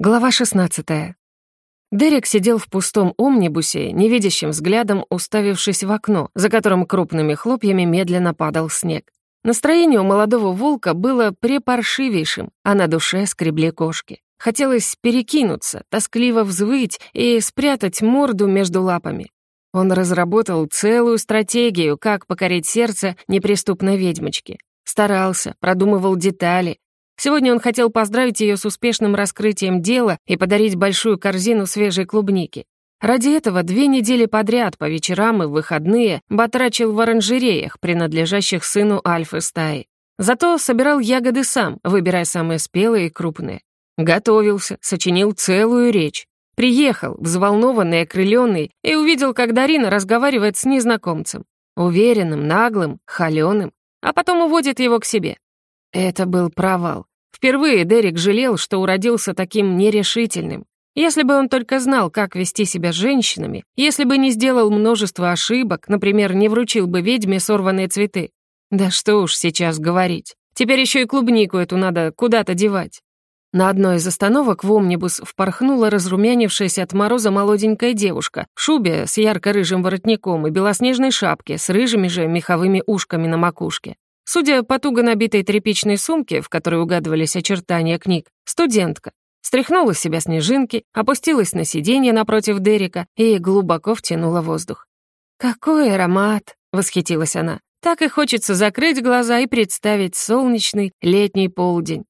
Глава 16. Дерек сидел в пустом омнибусе, невидящим взглядом уставившись в окно, за которым крупными хлопьями медленно падал снег. Настроение у молодого волка было препаршивейшим, а на душе скребли кошки. Хотелось перекинуться, тоскливо взвыть и спрятать морду между лапами. Он разработал целую стратегию, как покорить сердце неприступной ведьмочки. Старался, продумывал детали, Сегодня он хотел поздравить ее с успешным раскрытием дела и подарить большую корзину свежей клубники. Ради этого две недели подряд по вечерам и выходные батрачил в оранжереях, принадлежащих сыну Альфы стаи. Зато собирал ягоды сам, выбирая самые спелые и крупные. Готовился, сочинил целую речь. Приехал, взволнованный, окрыленный, и увидел, как Дарина разговаривает с незнакомцем. Уверенным, наглым, холёным, а потом уводит его к себе. Это был провал. Впервые Дерек жалел, что уродился таким нерешительным. Если бы он только знал, как вести себя с женщинами, если бы не сделал множество ошибок, например, не вручил бы ведьме сорванные цветы. Да что уж сейчас говорить. Теперь еще и клубнику эту надо куда-то девать. На одной из остановок в омнибус впорхнула разрумянившаяся от мороза молоденькая девушка в шубе с ярко-рыжим воротником и белоснежной шапке с рыжими же меховыми ушками на макушке. Судя по туго набитой тряпичной сумке, в которой угадывались очертания книг, студентка. Стряхнула с себя снежинки, опустилась на сиденье напротив Дерека и глубоко втянула воздух. «Какой аромат!» — восхитилась она. «Так и хочется закрыть глаза и представить солнечный летний полдень».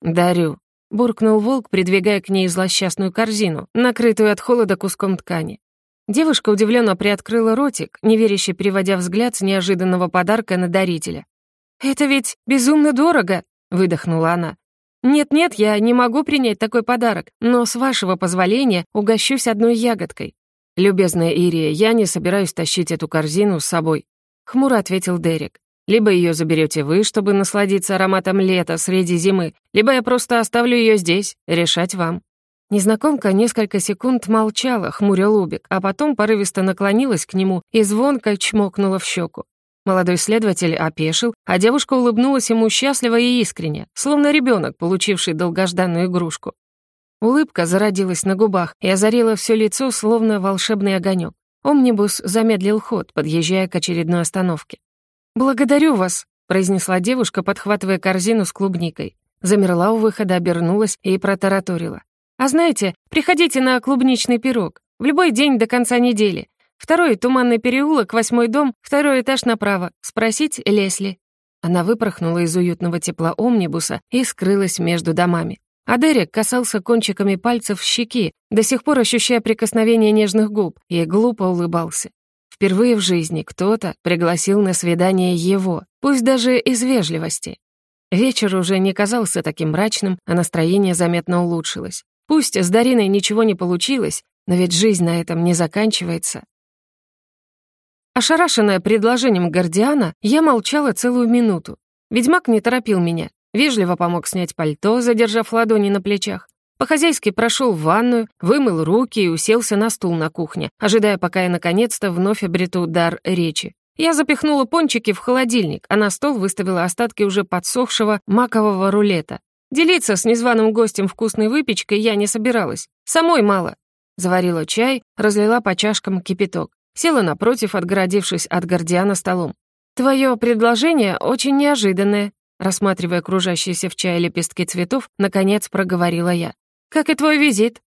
«Дарю», — буркнул волк, придвигая к ней злосчастную корзину, накрытую от холода куском ткани. Девушка удивленно приоткрыла ротик, неверяще переводя взгляд с неожиданного подарка на дарителя. «Это ведь безумно дорого!» — выдохнула она. «Нет-нет, я не могу принять такой подарок, но, с вашего позволения, угощусь одной ягодкой». «Любезная Ирия, я не собираюсь тащить эту корзину с собой», — хмуро ответил Дерек. «Либо ее заберете вы, чтобы насладиться ароматом лета среди зимы, либо я просто оставлю ее здесь, решать вам». Незнакомка несколько секунд молчала, хмуря лубик, а потом порывисто наклонилась к нему и звонко чмокнула в щеку. Молодой следователь опешил, а девушка улыбнулась ему счастливо и искренне, словно ребенок, получивший долгожданную игрушку. Улыбка зародилась на губах и озарила все лицо, словно волшебный огонек. Омнибус замедлил ход, подъезжая к очередной остановке. «Благодарю вас», — произнесла девушка, подхватывая корзину с клубникой. Замерла у выхода, обернулась и протараторила. «А знаете, приходите на клубничный пирог. В любой день до конца недели. Второй — туманный переулок, восьмой дом, второй этаж направо. Спросить Лесли». Она выпорхнула из уютного тепла омнибуса и скрылась между домами. А Дерек касался кончиками пальцев щеки, до сих пор ощущая прикосновение нежных губ, и глупо улыбался. Впервые в жизни кто-то пригласил на свидание его, пусть даже из вежливости. Вечер уже не казался таким мрачным, а настроение заметно улучшилось. Пусть с Дариной ничего не получилось, но ведь жизнь на этом не заканчивается. Ошарашенная предложением Гордиана, я молчала целую минуту. Ведьмак не торопил меня. Вежливо помог снять пальто, задержав ладони на плечах. По-хозяйски прошел в ванную, вымыл руки и уселся на стул на кухне, ожидая, пока я наконец-то вновь обрету дар речи. Я запихнула пончики в холодильник, а на стол выставила остатки уже подсохшего макового рулета. Делиться с незваным гостем вкусной выпечкой я не собиралась. Самой мало. Заварила чай, разлила по чашкам кипяток. Села напротив, отгородившись от Гордиана столом. «Твое предложение очень неожиданное», рассматривая кружащиеся в чае лепестки цветов, наконец проговорила я. «Как и твой визит».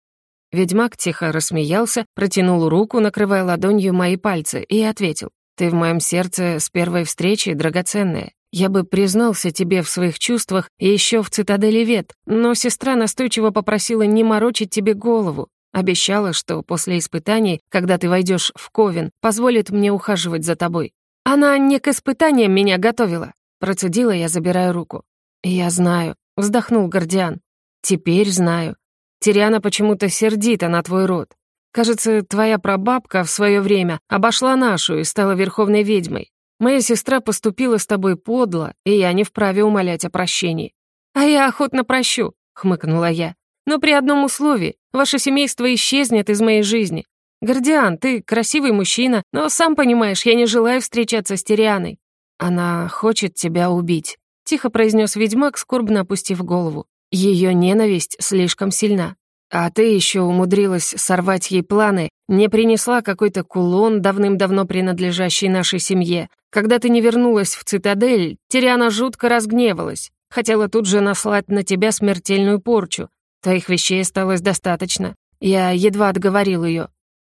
Ведьмак тихо рассмеялся, протянул руку, накрывая ладонью мои пальцы, и ответил. «Ты в моем сердце с первой встречи драгоценная. Я бы признался тебе в своих чувствах еще в цитадели Вет, но сестра настойчиво попросила не морочить тебе голову. Обещала, что после испытаний, когда ты войдешь в Ковен, позволит мне ухаживать за тобой. Она не к испытаниям меня готовила. Процедила я, забирая руку. «Я знаю», — вздохнул Гордиан. «Теперь знаю. Тириана почему-то сердита на твой род. Кажется, твоя прабабка в свое время обошла нашу и стала верховной ведьмой. Моя сестра поступила с тобой подло, и я не вправе умолять о прощении». «А я охотно прощу», — хмыкнула я. «Но при одном условии. Ваше семейство исчезнет из моей жизни. Гордиан, ты красивый мужчина, но сам понимаешь, я не желаю встречаться с Тирианой. Она хочет тебя убить», — тихо произнес ведьмак, скорбно опустив голову. Ее ненависть слишком сильна. А ты еще умудрилась сорвать ей планы, не принесла какой-то кулон, давным-давно принадлежащий нашей семье. Когда ты не вернулась в цитадель, Тириана жутко разгневалась. Хотела тут же наслать на тебя смертельную порчу. Твоих вещей осталось достаточно. Я едва отговорил ее.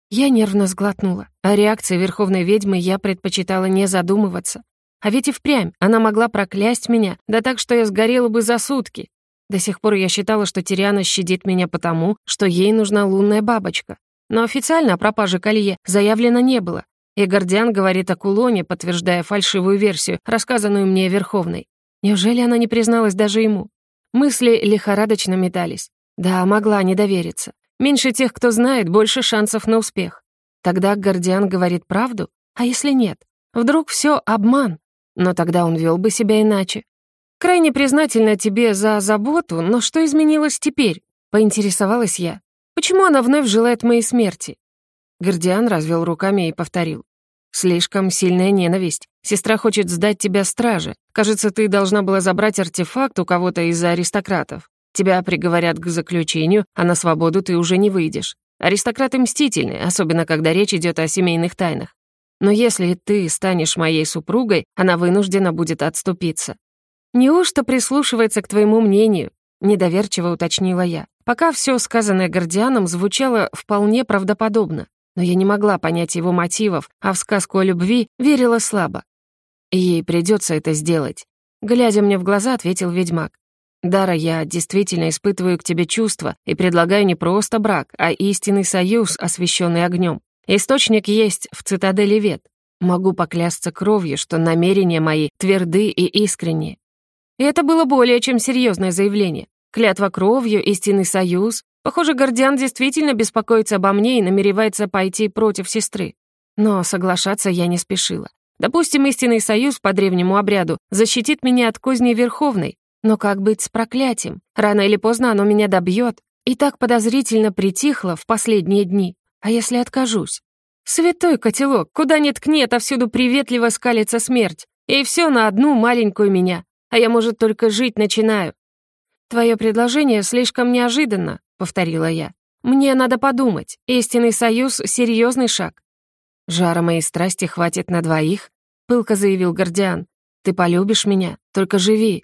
Я нервно сглотнула. О реакции верховной ведьмы я предпочитала не задумываться. А ведь и впрямь она могла проклясть меня, да так, что я сгорела бы за сутки. До сих пор я считала, что Тириана щадит меня потому, что ей нужна лунная бабочка. Но официально о пропаже колье заявлено не было. И Гордиан говорит о кулоне, подтверждая фальшивую версию, рассказанную мне Верховной. Неужели она не призналась даже ему? Мысли лихорадочно метались. Да, могла не довериться. Меньше тех, кто знает, больше шансов на успех. Тогда Гордиан говорит правду? А если нет? Вдруг все обман? Но тогда он вел бы себя иначе. Крайне признательна тебе за заботу, но что изменилось теперь? Поинтересовалась я. Почему она вновь желает моей смерти? Гордиан развел руками и повторил. «Слишком сильная ненависть. Сестра хочет сдать тебя страже. Кажется, ты должна была забрать артефакт у кого-то из аристократов. Тебя приговорят к заключению, а на свободу ты уже не выйдешь. Аристократы мстительны, особенно когда речь идет о семейных тайнах. Но если ты станешь моей супругой, она вынуждена будет отступиться. Неужто прислушивается к твоему мнению? Недоверчиво уточнила я. Пока все сказанное Гордианом звучало вполне правдоподобно, но я не могла понять его мотивов, а в сказку о любви верила слабо. ей придется это сделать. Глядя мне в глаза, ответил ведьмак. «Дара, я действительно испытываю к тебе чувства и предлагаю не просто брак, а истинный союз, освященный огнем. Источник есть в цитадели Вет. Могу поклясться кровью, что намерения мои тверды и искренние. И это было более чем серьезное заявление. Клятва кровью, истинный союз. Похоже, Гордиан действительно беспокоится обо мне и намеревается пойти против сестры. Но соглашаться я не спешила. Допустим, истинный союз по древнему обряду защитит меня от козней Верховной. Но как быть с проклятием? Рано или поздно оно меня добьет. И так подозрительно притихло в последние дни. А если откажусь? Святой котелок, куда ни ткни, отовсюду приветливо скалится смерть. И все на одну маленькую меня. А я, может, только жить начинаю. Твое предложение слишком неожиданно, повторила я. Мне надо подумать. Истинный союз — серьезный шаг. Жара моей страсти хватит на двоих, пылко заявил Гордиан. Ты полюбишь меня, только живи.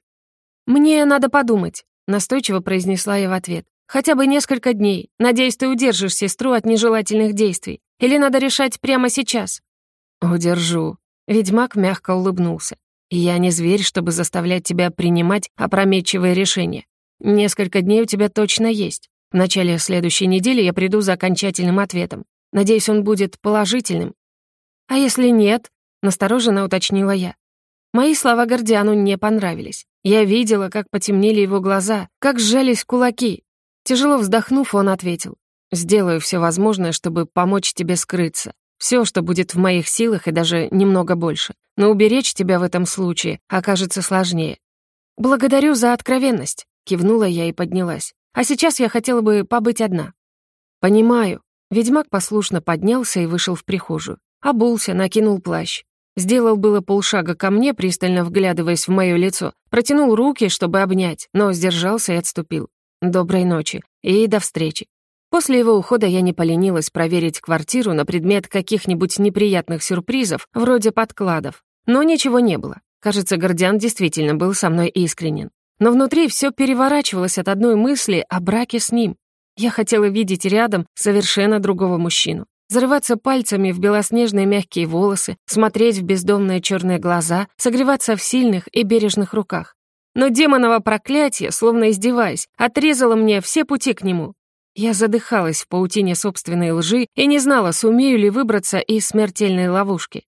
Мне надо подумать, настойчиво произнесла я в ответ. Хотя бы несколько дней. Надеюсь, ты удержишь сестру от нежелательных действий. Или надо решать прямо сейчас?» «Удержу». Ведьмак мягко улыбнулся. «Я не зверь, чтобы заставлять тебя принимать опрометчивые решения. Несколько дней у тебя точно есть. В начале следующей недели я приду за окончательным ответом. Надеюсь, он будет положительным». «А если нет?» — настороженно уточнила я. Мои слова Гордиану не понравились. Я видела, как потемнели его глаза, как сжались кулаки, Тяжело вздохнув, он ответил. «Сделаю все возможное, чтобы помочь тебе скрыться. Все, что будет в моих силах, и даже немного больше. Но уберечь тебя в этом случае окажется сложнее». «Благодарю за откровенность», — кивнула я и поднялась. «А сейчас я хотела бы побыть одна». «Понимаю». Ведьмак послушно поднялся и вышел в прихожую. Обулся, накинул плащ. Сделал было полшага ко мне, пристально вглядываясь в мое лицо. Протянул руки, чтобы обнять, но сдержался и отступил. Доброй ночи и до встречи. После его ухода я не поленилась проверить квартиру на предмет каких-нибудь неприятных сюрпризов, вроде подкладов. Но ничего не было. Кажется, Гордиан действительно был со мной искренен. Но внутри все переворачивалось от одной мысли о браке с ним. Я хотела видеть рядом совершенно другого мужчину. Зарываться пальцами в белоснежные мягкие волосы, смотреть в бездомные черные глаза, согреваться в сильных и бережных руках. Но демоново проклятие, словно издеваясь, отрезало мне все пути к нему. Я задыхалась в паутине собственной лжи и не знала, сумею ли выбраться из смертельной ловушки.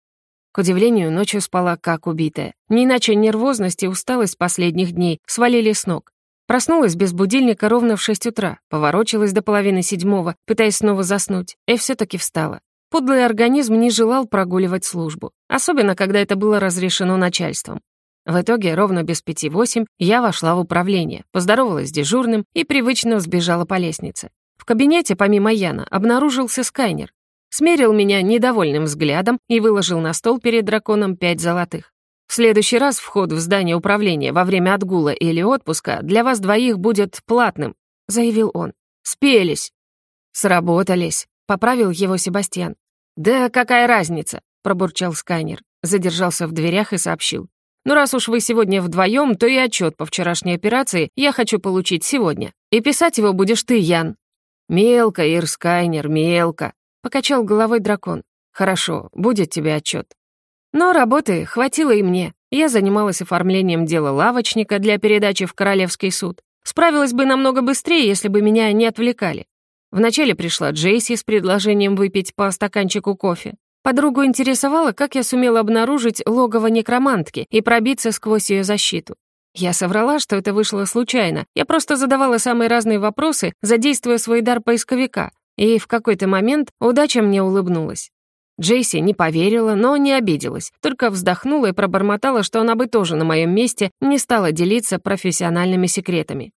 К удивлению, ночью спала как убитая. Не иначе нервозность и усталость последних дней свалили с ног. Проснулась без будильника ровно в шесть утра, поворочилась до половины седьмого, пытаясь снова заснуть, и все таки встала. Подлый организм не желал прогуливать службу, особенно когда это было разрешено начальством. В итоге, ровно без пяти восемь, я вошла в управление, поздоровалась с дежурным и привычно взбежала по лестнице. В кабинете, помимо Яна, обнаружился скайнер. Смерил меня недовольным взглядом и выложил на стол перед драконом пять золотых. В следующий раз вход в здание управления во время отгула или отпуска для вас двоих будет платным», — заявил он. Спелись». «Сработались», — поправил его Себастьян. «Да какая разница?» — пробурчал Скайнер. Задержался в дверях и сообщил. «Ну, раз уж вы сегодня вдвоем, то и отчет по вчерашней операции я хочу получить сегодня. И писать его будешь ты, Ян». «Мелко, Ир Скайнер, мелко», — покачал головой дракон. «Хорошо, будет тебе отчет. Но работы хватило и мне. Я занималась оформлением дела лавочника для передачи в Королевский суд. Справилась бы намного быстрее, если бы меня не отвлекали. Вначале пришла Джейси с предложением выпить по стаканчику кофе. Подругу интересовало, как я сумела обнаружить логово некромантки и пробиться сквозь ее защиту. Я соврала, что это вышло случайно. Я просто задавала самые разные вопросы, задействуя свой дар поисковика. И в какой-то момент удача мне улыбнулась. Джейси не поверила, но не обиделась, только вздохнула и пробормотала, что она бы тоже на моем месте не стала делиться профессиональными секретами.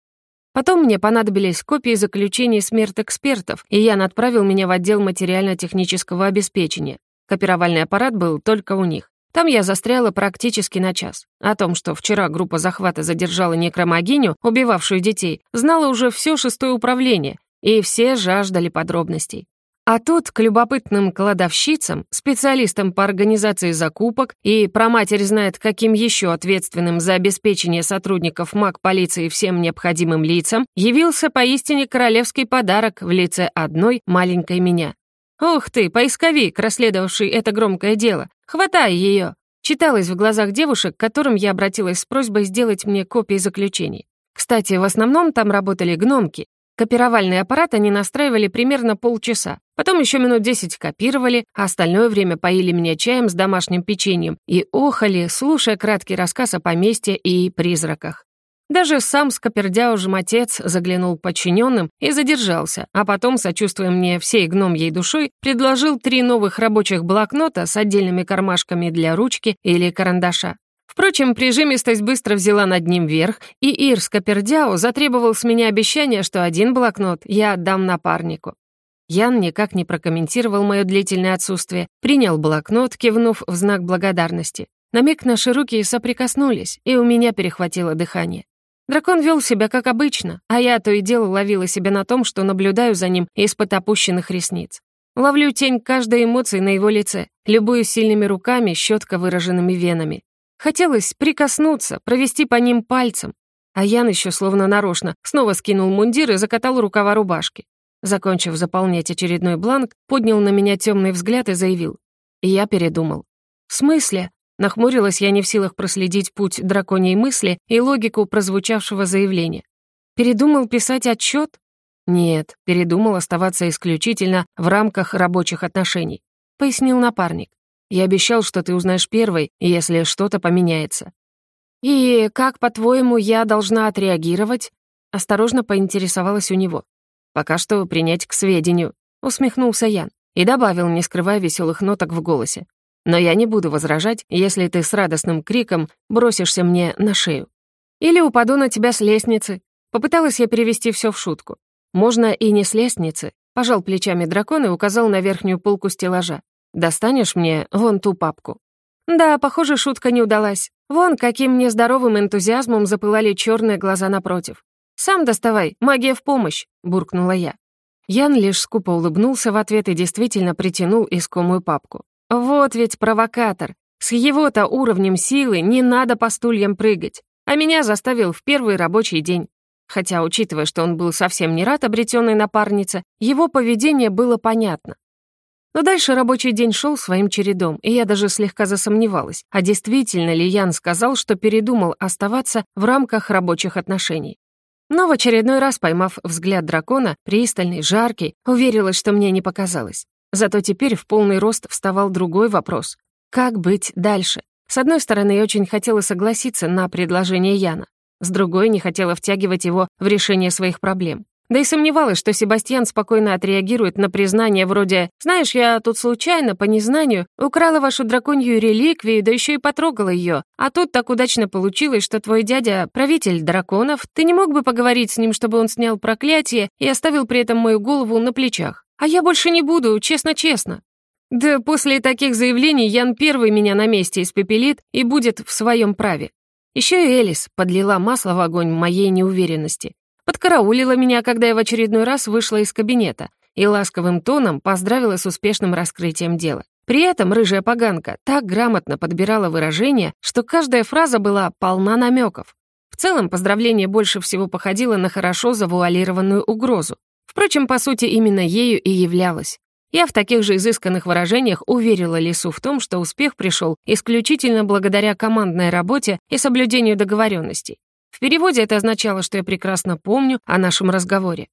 Потом мне понадобились копии заключений смертэкспертов, и Ян отправил меня в отдел материально-технического обеспечения. Копировальный аппарат был только у них. Там я застряла практически на час. О том, что вчера группа захвата задержала некромогиню, убивавшую детей, знала уже все шестое управление, и все жаждали подробностей. А тут к любопытным кладовщицам, специалистам по организации закупок и про матерь знает каким еще ответственным за обеспечение сотрудников маг полиции всем необходимым лицам, явился поистине королевский подарок в лице одной маленькой меня. «Ух ты, поисковик, расследовавший это громкое дело! Хватай ее!» Читалось в глазах девушек, к которым я обратилась с просьбой сделать мне копии заключений. Кстати, в основном там работали гномки, Копировальный аппарат они настраивали примерно полчаса. Потом еще минут десять копировали, а остальное время поили меня чаем с домашним печеньем и охали, слушая краткий рассказ о поместье и призраках. Даже сам скопердяужем отец заглянул к подчиненным и задержался, а потом, сочувствуя мне всей гномьей душой, предложил три новых рабочих блокнота с отдельными кармашками для ручки или карандаша. Впрочем, прижимистость быстро взяла над ним верх, и Ирс Капердяу затребовал с меня обещание, что один блокнот я отдам напарнику. Ян никак не прокомментировал мое длительное отсутствие, принял блокнот, кивнув в знак благодарности. На миг наши руки соприкоснулись, и у меня перехватило дыхание. Дракон вел себя как обычно, а я то и дело ловила себя на том, что наблюдаю за ним из-под опущенных ресниц. Ловлю тень каждой эмоции на его лице, любуюсь сильными руками, щетко выраженными венами. Хотелось прикоснуться, провести по ним пальцем. А Ян еще словно нарочно снова скинул мундир и закатал рукава рубашки. Закончив заполнять очередной бланк, поднял на меня темный взгляд и заявил. И я передумал. «В смысле?» Нахмурилась я не в силах проследить путь драконьей мысли и логику прозвучавшего заявления. Передумал писать отчет? Нет, передумал оставаться исключительно в рамках рабочих отношений, пояснил напарник. Я обещал, что ты узнаешь первой, если что-то поменяется». «И как, по-твоему, я должна отреагировать?» Осторожно поинтересовалась у него. «Пока что принять к сведению», — усмехнулся Ян и добавил, не скрывая веселых ноток в голосе. «Но я не буду возражать, если ты с радостным криком бросишься мне на шею. Или упаду на тебя с лестницы». Попыталась я перевести все в шутку. «Можно и не с лестницы», — пожал плечами дракон и указал на верхнюю полку стеллажа. Достанешь мне вон ту папку?» Да, похоже, шутка не удалась. Вон, каким нездоровым энтузиазмом запылали черные глаза напротив. «Сам доставай, магия в помощь», — буркнула я. Ян лишь скупо улыбнулся в ответ и действительно притянул искомую папку. «Вот ведь провокатор. С его-то уровнем силы не надо по стульям прыгать. А меня заставил в первый рабочий день. Хотя, учитывая, что он был совсем не рад обретенной напарнице, его поведение было понятно. Но дальше рабочий день шел своим чередом, и я даже слегка засомневалась, а действительно ли Ян сказал, что передумал оставаться в рамках рабочих отношений. Но в очередной раз, поймав взгляд дракона, пристальный, жаркий, уверилась, что мне не показалось. Зато теперь в полный рост вставал другой вопрос. Как быть дальше? С одной стороны, я очень хотела согласиться на предложение Яна. С другой, не хотела втягивать его в решение своих проблем. Да и сомневалась, что Себастьян спокойно отреагирует на признание вроде «Знаешь, я тут случайно, по незнанию, украла вашу драконью реликвию, да еще и потрогала ее. А тут так удачно получилось, что твой дядя — правитель драконов. Ты не мог бы поговорить с ним, чтобы он снял проклятие и оставил при этом мою голову на плечах? А я больше не буду, честно-честно». Да после таких заявлений Ян первый меня на месте испепелит и будет в своем праве. Еще и Элис подлила масло в огонь моей неуверенности. Подкараулила меня, когда я в очередной раз вышла из кабинета и ласковым тоном поздравила с успешным раскрытием дела. При этом рыжая поганка так грамотно подбирала выражения, что каждая фраза была полна намеков. В целом, поздравление больше всего походило на хорошо завуалированную угрозу. Впрочем, по сути, именно ею и являлось. Я в таких же изысканных выражениях уверила Лису в том, что успех пришел исключительно благодаря командной работе и соблюдению договоренностей. В переводе это означало, что я прекрасно помню о нашем разговоре.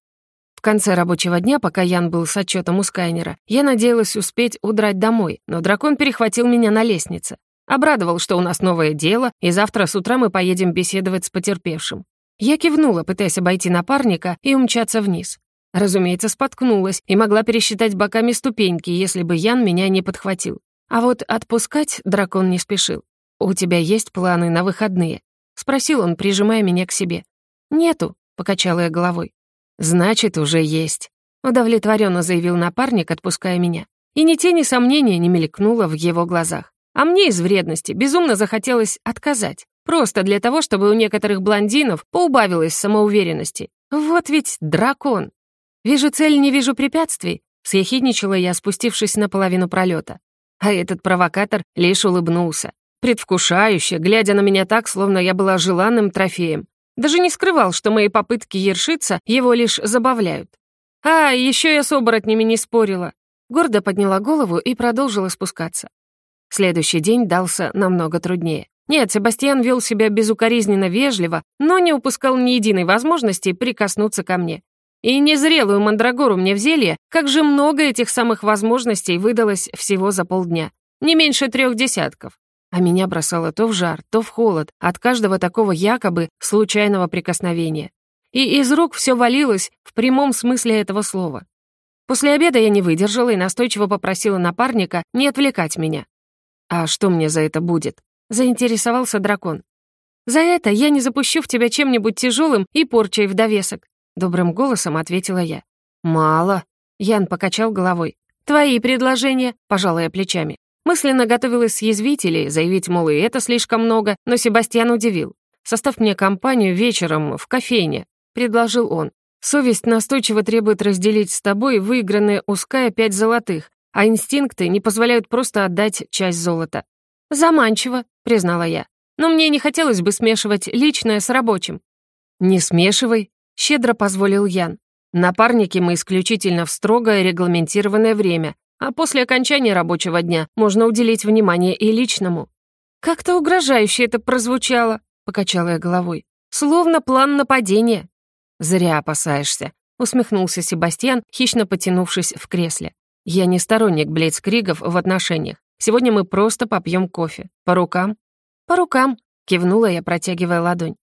В конце рабочего дня, пока Ян был с отчетом у Скайнера, я надеялась успеть удрать домой, но дракон перехватил меня на лестнице. Обрадовал, что у нас новое дело, и завтра с утра мы поедем беседовать с потерпевшим. Я кивнула, пытаясь обойти напарника и умчаться вниз. Разумеется, споткнулась и могла пересчитать боками ступеньки, если бы Ян меня не подхватил. А вот отпускать дракон не спешил. «У тебя есть планы на выходные?» — спросил он, прижимая меня к себе. «Нету», — покачала я головой. «Значит, уже есть», — удовлетворенно заявил напарник, отпуская меня. И ни тени сомнения не мелькнуло в его глазах. А мне из вредности безумно захотелось отказать. Просто для того, чтобы у некоторых блондинов поубавилось самоуверенности. Вот ведь дракон. «Вижу цель, не вижу препятствий», — съехидничала я, спустившись на половину пролета. А этот провокатор лишь улыбнулся, предвкушающе, глядя на меня так, словно я была желанным трофеем. Даже не скрывал, что мои попытки ершиться его лишь забавляют. А, еще я с оборотнями не спорила. Гордо подняла голову и продолжила спускаться. Следующий день дался намного труднее. Нет, Себастьян вел себя безукоризненно вежливо, но не упускал ни единой возможности прикоснуться ко мне. И незрелую мандрагору мне в зелье, как же много этих самых возможностей выдалось всего за полдня. Не меньше трех десятков а меня бросало то в жар, то в холод от каждого такого якобы случайного прикосновения. И из рук все валилось в прямом смысле этого слова. После обеда я не выдержала и настойчиво попросила напарника не отвлекать меня. «А что мне за это будет?» — заинтересовался дракон. «За это я не запущу в тебя чем-нибудь тяжелым и порчей в довесок», — добрым голосом ответила я. «Мало», — Ян покачал головой. «Твои предложения», — пожала я плечами. Мысленно готовилась съязвить или заявить, мол, и это слишком много, но Себастьян удивил. «Составь мне компанию вечером в кофейне», — предложил он. «Совесть настойчиво требует разделить с тобой выигранные у Ская пять золотых, а инстинкты не позволяют просто отдать часть золота». «Заманчиво», — признала я. «Но мне не хотелось бы смешивать личное с рабочим». «Не смешивай», — щедро позволил Ян. «Напарники мы исключительно в строгое регламентированное время, а после окончания рабочего дня можно уделить внимание и личному. «Как-то угрожающе это прозвучало», — покачала я головой. «Словно план нападения». «Зря опасаешься», — усмехнулся Себастьян, хищно потянувшись в кресле. «Я не сторонник блицкригов в отношениях. Сегодня мы просто попьем кофе. По рукам?» «По рукам», — кивнула я, протягивая ладонь.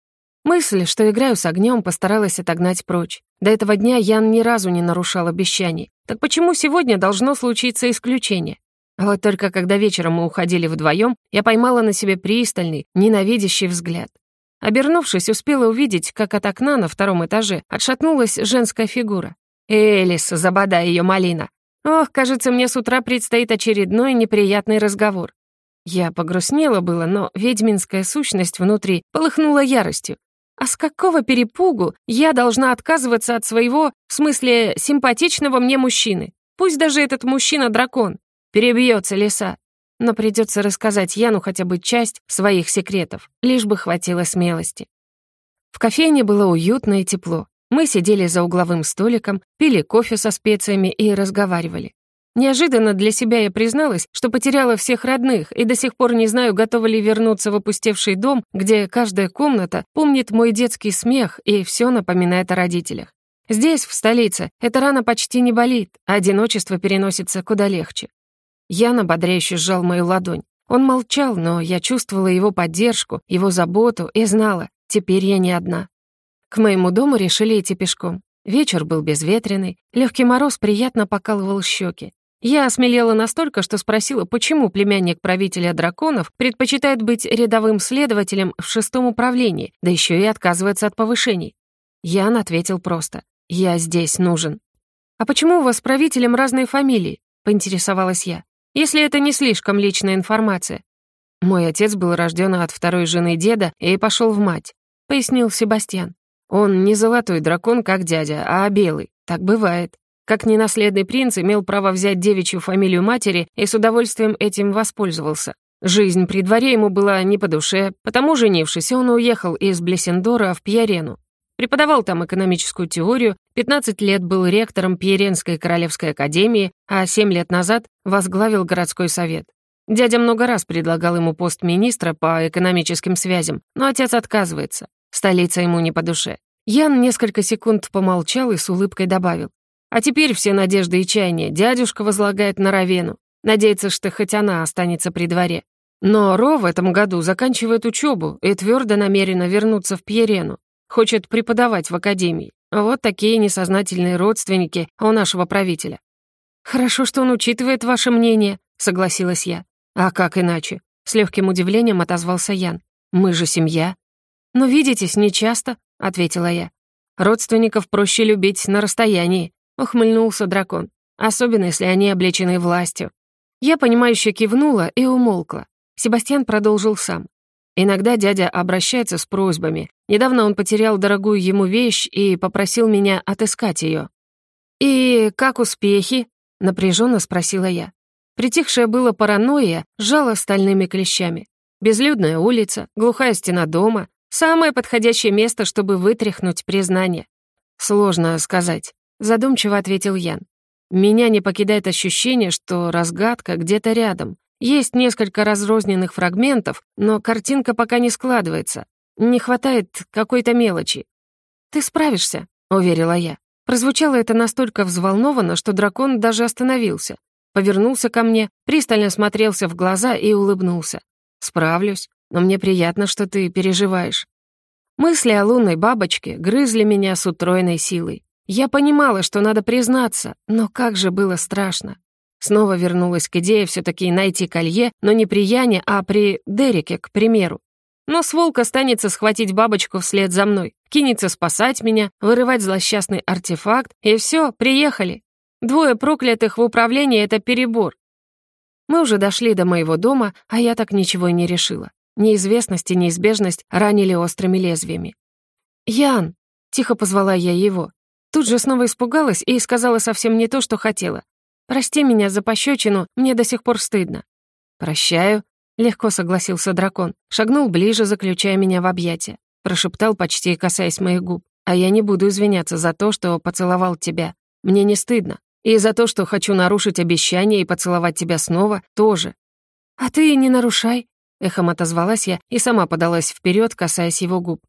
Мысль, что играю с огнем, постаралась отогнать прочь. До этого дня Ян ни разу не нарушал обещаний. Так почему сегодня должно случиться исключение? А вот только когда вечером мы уходили вдвоем, я поймала на себе пристальный, ненавидящий взгляд. Обернувшись, успела увидеть, как от окна на втором этаже отшатнулась женская фигура. Элис, забода ее малина. Ох, кажется, мне с утра предстоит очередной неприятный разговор. Я погрустнела было, но ведьминская сущность внутри полыхнула яростью. А с какого перепугу я должна отказываться от своего, в смысле, симпатичного мне мужчины? Пусть даже этот мужчина дракон. Перебьется леса. Но придется рассказать Яну хотя бы часть своих секретов, лишь бы хватило смелости. В кофейне было уютно и тепло. Мы сидели за угловым столиком, пили кофе со специями и разговаривали. Неожиданно для себя я призналась, что потеряла всех родных и до сих пор не знаю, готова ли вернуться в опустевший дом, где каждая комната помнит мой детский смех и все напоминает о родителях. Здесь, в столице, эта рана почти не болит, а одиночество переносится куда легче. Ян ободряюще сжал мою ладонь. Он молчал, но я чувствовала его поддержку, его заботу и знала, теперь я не одна. К моему дому решили идти пешком. Вечер был безветренный, легкий мороз приятно покалывал щеки. Я осмелела настолько, что спросила, почему племянник правителя драконов предпочитает быть рядовым следователем в шестом управлении, да еще и отказывается от повышений. Ян ответил просто «Я здесь нужен». «А почему у вас с правителем разные фамилии?» — поинтересовалась я. «Если это не слишком личная информация». «Мой отец был рожден от второй жены деда и пошел в мать», — пояснил Себастьян. Он не золотой дракон, как дядя, а белый. Так бывает. Как ненаследный принц имел право взять девичью фамилию матери и с удовольствием этим воспользовался. Жизнь при дворе ему была не по душе, потому, женившись, он уехал из Блессендора в Пьерену. Преподавал там экономическую теорию, 15 лет был ректором Пьеренской королевской академии, а 7 лет назад возглавил городской совет. Дядя много раз предлагал ему пост министра по экономическим связям, но отец отказывается. Столица ему не по душе. Ян несколько секунд помолчал и с улыбкой добавил. «А теперь все надежды и чаяния дядюшка возлагает на Равену. Надеется, что хоть она останется при дворе. Но Ро в этом году заканчивает учебу и твердо намерена вернуться в Пьерену. Хочет преподавать в академии. Вот такие несознательные родственники у нашего правителя. «Хорошо, что он учитывает ваше мнение», — согласилась я. «А как иначе?» — с легким удивлением отозвался Ян. «Мы же семья». «Но видитесь нечасто», — ответила я. «Родственников проще любить на расстоянии», — ухмыльнулся дракон. «Особенно, если они облечены властью». Я, понимающе кивнула и умолкла. Себастьян продолжил сам. Иногда дядя обращается с просьбами. Недавно он потерял дорогую ему вещь и попросил меня отыскать ее. «И как успехи?» — напряженно спросила я. Притихшая была паранойя сжала стальными клещами. Безлюдная улица, глухая стена дома, Самое подходящее место, чтобы вытряхнуть признание. Сложно сказать, задумчиво ответил Ян. Меня не покидает ощущение, что разгадка где-то рядом. Есть несколько разрозненных фрагментов, но картинка пока не складывается. Не хватает какой-то мелочи. «Ты справишься», — уверила я. Прозвучало это настолько взволнованно, что дракон даже остановился. Повернулся ко мне, пристально смотрелся в глаза и улыбнулся. «Справлюсь но мне приятно, что ты переживаешь. Мысли о лунной бабочке грызли меня с утроенной силой. Я понимала, что надо признаться, но как же было страшно. Снова вернулась к идее все таки найти колье, но не при Яне, а при Дереке, к примеру. Но сволк останется схватить бабочку вслед за мной, кинется спасать меня, вырывать злосчастный артефакт, и все, приехали. Двое проклятых в управлении — это перебор. Мы уже дошли до моего дома, а я так ничего и не решила. Неизвестность и неизбежность ранили острыми лезвиями. «Ян!» — тихо позвала я его. Тут же снова испугалась и сказала совсем не то, что хотела. «Прости меня за пощечину, мне до сих пор стыдно». «Прощаю», — легко согласился дракон, шагнул ближе, заключая меня в объятия. Прошептал, почти касаясь моих губ. «А я не буду извиняться за то, что поцеловал тебя. Мне не стыдно. И за то, что хочу нарушить обещание и поцеловать тебя снова, тоже». «А ты не нарушай», Эхом отозвалась я и сама подалась вперед, касаясь его губ.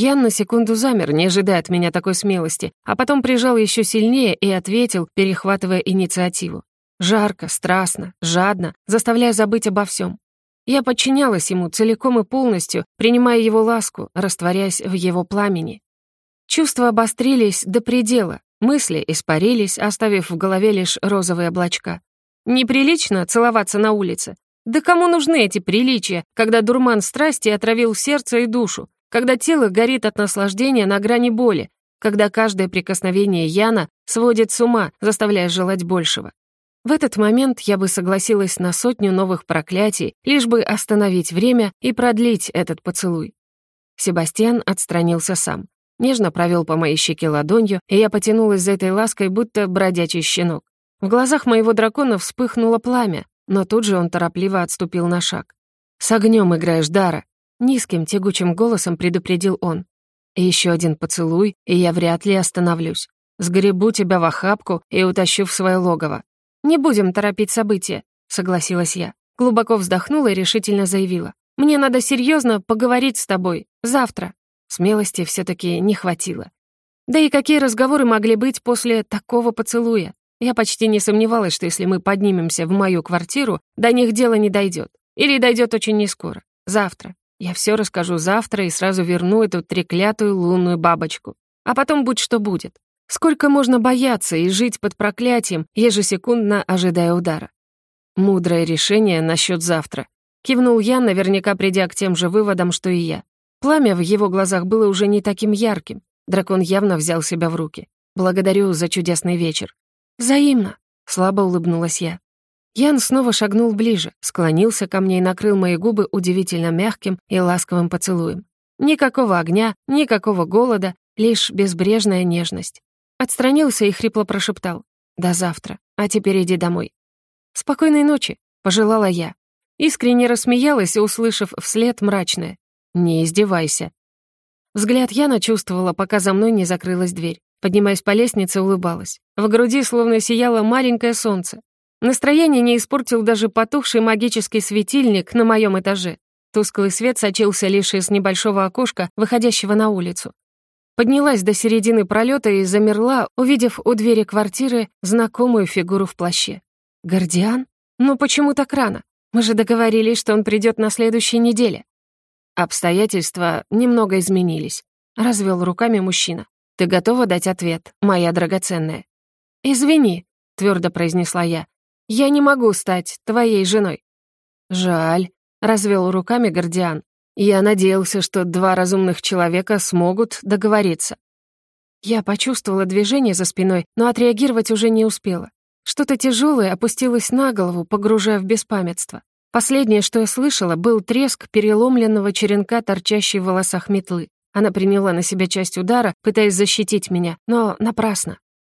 Ян на секунду замер, не ожидая от меня такой смелости, а потом прижал еще сильнее и ответил, перехватывая инициативу. Жарко, страстно, жадно, заставляя забыть обо всем. Я подчинялась ему целиком и полностью, принимая его ласку, растворяясь в его пламени. Чувства обострились до предела, мысли испарились, оставив в голове лишь розовые облачка. Неприлично целоваться на улице, да кому нужны эти приличия, когда дурман страсти отравил сердце и душу, когда тело горит от наслаждения на грани боли, когда каждое прикосновение Яна сводит с ума, заставляя желать большего? В этот момент я бы согласилась на сотню новых проклятий, лишь бы остановить время и продлить этот поцелуй. Себастьян отстранился сам. Нежно провел по моей щеке ладонью, и я потянулась за этой лаской, будто бродячий щенок. В глазах моего дракона вспыхнуло пламя, но тут же он торопливо отступил на шаг. «С огнем играешь, Дара!» Низким, тягучим голосом предупредил он. «И еще один поцелуй, и я вряд ли остановлюсь. Сгребу тебя в охапку и утащу в свое логово. Не будем торопить события», — согласилась я. Глубоко вздохнула и решительно заявила. «Мне надо серьезно поговорить с тобой. Завтра». Смелости все таки не хватило. Да и какие разговоры могли быть после такого поцелуя? Я почти не сомневалась, что если мы поднимемся в мою квартиру, до них дело не дойдет. Или дойдет очень нескоро. Завтра. Я все расскажу завтра и сразу верну эту треклятую лунную бабочку. А потом будь что будет. Сколько можно бояться и жить под проклятием, ежесекундно ожидая удара? Мудрое решение насчет завтра. Кивнул я, наверняка придя к тем же выводам, что и я. Пламя в его глазах было уже не таким ярким. Дракон явно взял себя в руки. Благодарю за чудесный вечер. «Взаимно», — слабо улыбнулась я. Ян снова шагнул ближе, склонился ко мне и накрыл мои губы удивительно мягким и ласковым поцелуем. Никакого огня, никакого голода, лишь безбрежная нежность. Отстранился и хрипло прошептал. «До завтра, а теперь иди домой». «Спокойной ночи», — пожелала я. Искренне рассмеялась, услышав вслед мрачное. «Не издевайся». Взгляд Яна чувствовала, пока за мной не закрылась дверь. Поднимаясь по лестнице, улыбалась. В груди словно сияло маленькое солнце. Настроение не испортил даже потухший магический светильник на моем этаже. Тусклый свет сочился лишь из небольшого окошка, выходящего на улицу. Поднялась до середины пролета и замерла, увидев у двери квартиры знакомую фигуру в плаще. «Гордиан? Ну почему так рано? Мы же договорились, что он придет на следующей неделе». «Обстоятельства немного изменились», — развел руками мужчина. «Ты готова дать ответ, моя драгоценная?» «Извини», — твердо произнесла я. «Я не могу стать твоей женой». «Жаль», — развел руками Гордиан. «Я надеялся, что два разумных человека смогут договориться». Я почувствовала движение за спиной, но отреагировать уже не успела. Что-то тяжелое опустилось на голову, погружая в беспамятство. Последнее, что я слышала, был треск переломленного черенка, торчащей в волосах метлы. Она приняла на себя часть удара, пытаясь защитить меня, но напрасно.